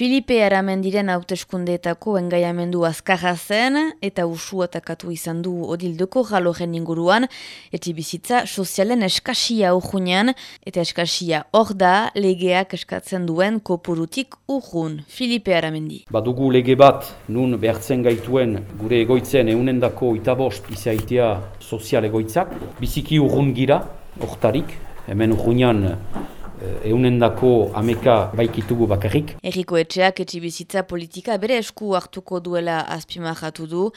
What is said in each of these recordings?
Filipe Aramendiren hauteskundeetako engaiamendu azkarra zen eta usu atakatu izan du odildoko jaloren inguruan, etzi bizitza sozialen eskasia urgunean eta eskasia hor da legeak eskatzen duen kopurutik urgun. Filipe Aramendi. Badugu lege bat nun behartzen gaituen gure egoitzen eunendako itabost izaitea sozial egoitzak, biziki urgun gira, hortarik, hemen urgunean eunendako ameka baikitugu bakarrik. Eriko etxeak etxibizitza politika bere esku hartuko duela azpimahatu du,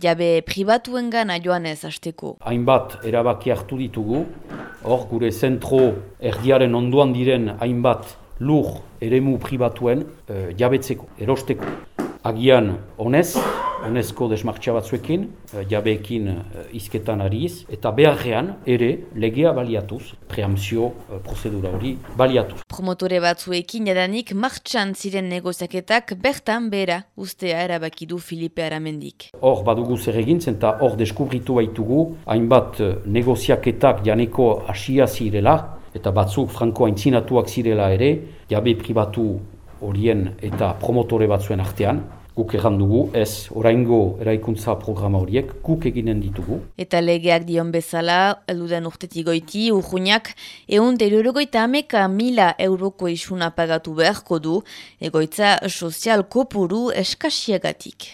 jabe pribatuengan joan ez hasteko. Hainbat erabaki hartu ditugu, hor gure zentro erdiaren onduan diren hainbat lur eremu pribatuen e, jabetzeko, erosteko. Agian honez, honezko desmartxa batzuekin, eh, jabeekin eh, izketan ariz, eta beharrean ere legea baliatuz, preamzio eh, prozedura hori baliatuz. Promotore batzuekin jadanik martxan ziren negoziaketak bertan bera ustea erabaki du Filipe Aramendik. Hor badugu zer egin eta hor deskubritu baitugu hainbat negoziaketak janeko asia zirela, eta batzuk franko aintzinatuak zirela ere, jabe pribatu horien eta promotore batzuen artean, guk egan dugu, ez, oraingo eraikuntza programa horiek, guk eginen ditugu. Eta legeak dion bezala, eluden urtetik goiti, urgunak, egun derurogoita ameka mila euroko isuna pagatu beharko du, egoitza sozial kopuru eskasiagatik.